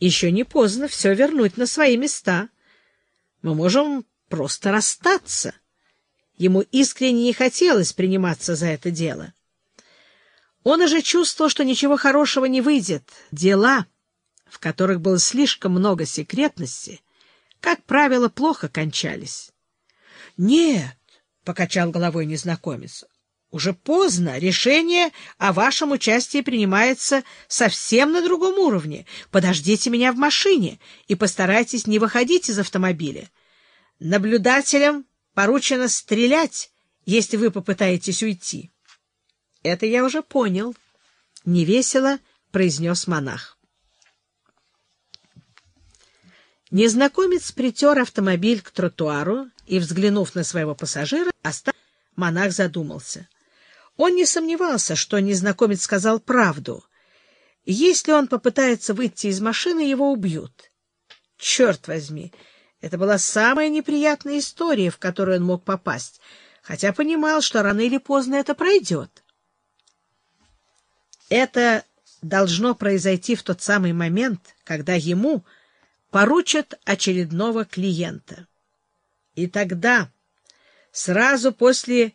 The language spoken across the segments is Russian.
Еще не поздно все вернуть на свои места. Мы можем просто расстаться. Ему искренне не хотелось приниматься за это дело. Он уже чувствовал, что ничего хорошего не выйдет. Дела, в которых было слишком много секретности, как правило, плохо кончались. — Нет, — покачал головой незнакомец, — уже поздно. Решение о вашем участии принимается совсем на другом уровне. Подождите меня в машине и постарайтесь не выходить из автомобиля. Наблюдателям поручено стрелять, если вы попытаетесь уйти. — Это я уже понял, — невесело произнес монах. Незнакомец притер автомобиль к тротуару и, взглянув на своего пассажира, остав... монах задумался. Он не сомневался, что незнакомец сказал правду. Если он попытается выйти из машины, его убьют. Черт возьми! Это была самая неприятная история, в которую он мог попасть, хотя понимал, что рано или поздно это пройдет. Это должно произойти в тот самый момент, когда ему поручат очередного клиента. И тогда, сразу после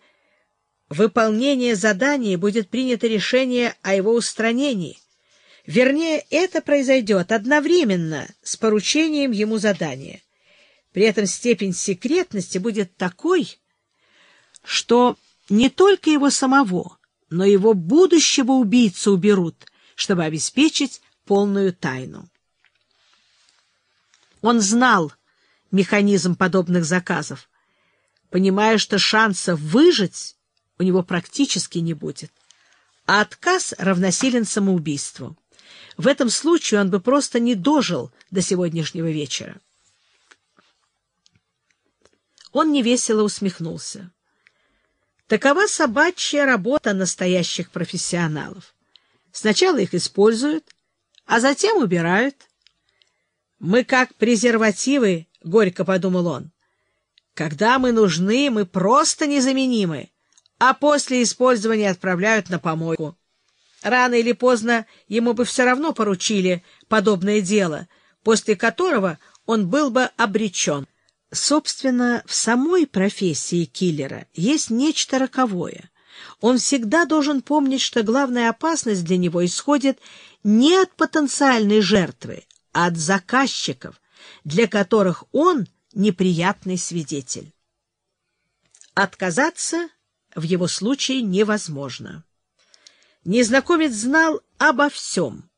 выполнения задания, будет принято решение о его устранении. Вернее, это произойдет одновременно с поручением ему задания. При этом степень секретности будет такой, что не только его самого, но его будущего убийцу уберут, чтобы обеспечить полную тайну. Он знал механизм подобных заказов, понимая, что шансов выжить у него практически не будет, а отказ равносилен самоубийству. В этом случае он бы просто не дожил до сегодняшнего вечера. Он невесело усмехнулся. Такова собачья работа настоящих профессионалов. Сначала их используют, а затем убирают. «Мы как презервативы», — горько подумал он. «Когда мы нужны, мы просто незаменимы, а после использования отправляют на помойку. Рано или поздно ему бы все равно поручили подобное дело, после которого он был бы обречен». Собственно, в самой профессии киллера есть нечто роковое. Он всегда должен помнить, что главная опасность для него исходит не от потенциальной жертвы, а от заказчиков, для которых он неприятный свидетель. Отказаться в его случае невозможно. Незнакомец знал обо всем.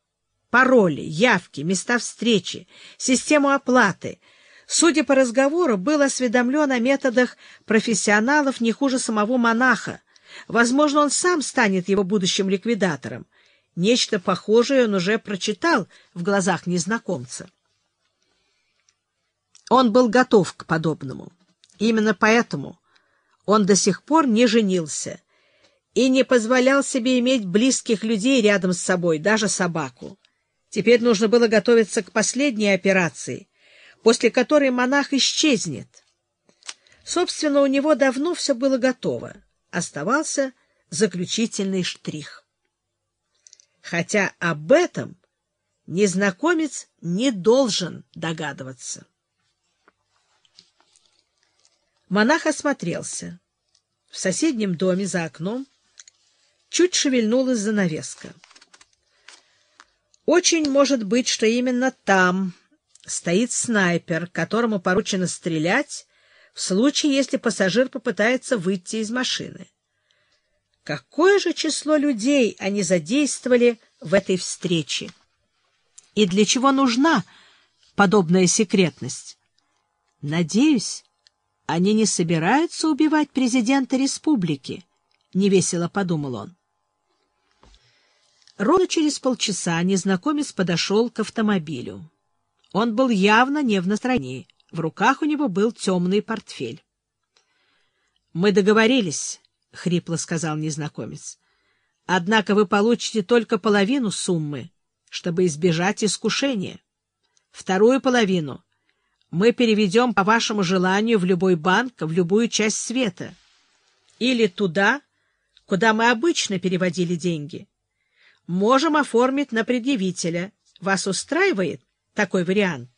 Пароли, явки, места встречи, систему оплаты — судя по разговору, был осведомлен о методах профессионалов не хуже самого монаха. Возможно, он сам станет его будущим ликвидатором. Нечто похожее он уже прочитал в глазах незнакомца. Он был готов к подобному. Именно поэтому он до сих пор не женился и не позволял себе иметь близких людей рядом с собой, даже собаку. Теперь нужно было готовиться к последней операции — после которой монах исчезнет. Собственно, у него давно все было готово. Оставался заключительный штрих. Хотя об этом незнакомец не должен догадываться. Монах осмотрелся. В соседнем доме за окном чуть шевельнулась занавеска. Очень может быть, что именно там стоит снайпер, которому поручено стрелять в случае, если пассажир попытается выйти из машины. Какое же число людей они задействовали в этой встрече? И для чего нужна подобная секретность? Надеюсь, они не собираются убивать президента республики, — невесело подумал он. Ровно через полчаса незнакомец подошел к автомобилю. Он был явно не в настроении. В руках у него был темный портфель. — Мы договорились, — хрипло сказал незнакомец. — Однако вы получите только половину суммы, чтобы избежать искушения. Вторую половину мы переведем по вашему желанию в любой банк, в любую часть света. Или туда, куда мы обычно переводили деньги. Можем оформить на предъявителя. Вас устраивает? такой вариант.